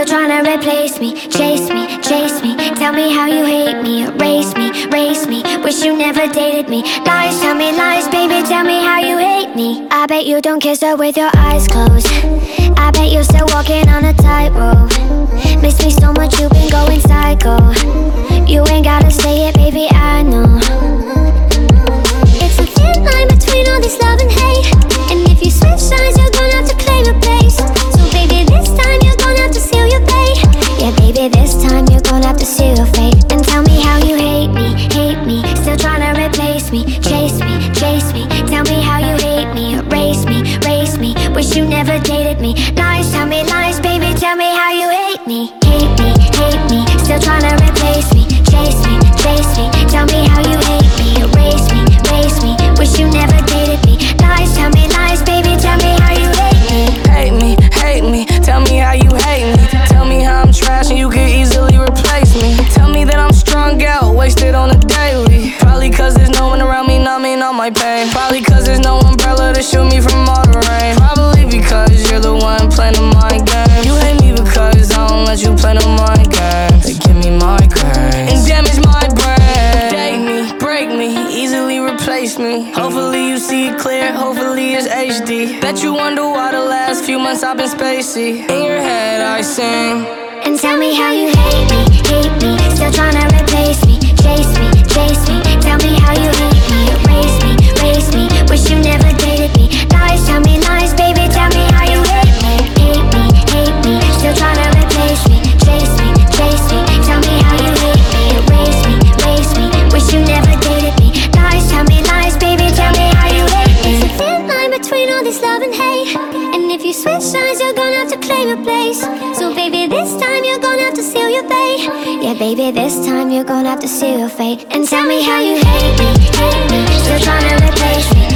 Still trying to replace me, chase me, chase me. Tell me how you hate me, erase me, race me. Wish you never dated me. Lies, tell me lies, baby. Tell me how you hate me. I bet you don't kiss her with your eyes closed. I bet you're still walking on a tightrope. Miss me so much, you've been going psycho. You ain't gotta say it, baby. I you never dated me. Lies, tell me lies, baby. Tell me how you hate me, hate me, hate me. Still trying to replace me, chase me, chase me. Tell me how you hate me, erase me, race me. Wish you never dated me. Lies, tell me lies, baby. Tell me how you hate me. Hate me, hate me, tell me how you hate me. Tell me how I'm trash and you could easily easily replace me. Hopefully you see it clear, hopefully it's HD. Bet you wonder why the last few months I've been spacey. In your head I sing. And tell me how you hate me, hate me. To claim your place. So baby, this time you're gonna have to seal your fate. Yeah, baby, this time you're gonna have to seal your fate. And tell me how you hate me, hate me. Still trying to replace me,